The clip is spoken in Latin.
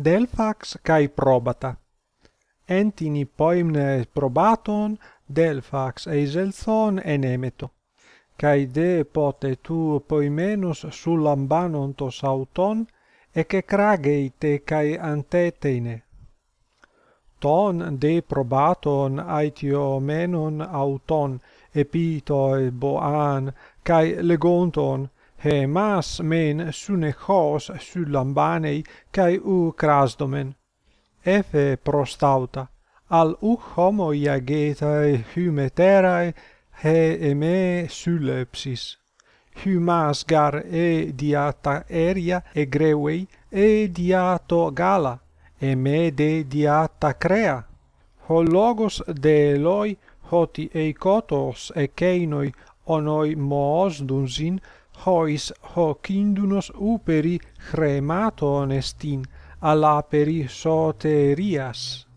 Delphax kai probata. Entini poimne probaton Delphax eiselthon enemeto. Kai de pote tu poimenos sullambanon tos auton ec crageite kai anteteine. Ton de probaton aitio menon auton epito boan kai legonton he mas men sunechos sullambanei kai u krasdomen efe prostauta al u homo iagetae hymeterae he eme sulepsis hymas gar e diata eria egrevei e diato gala e me de diata crea ho logos de eloi hoti eikotos ekeinoi onoi moos dunsin hois hoc indunos uperi chrematon estin alaperi soterias.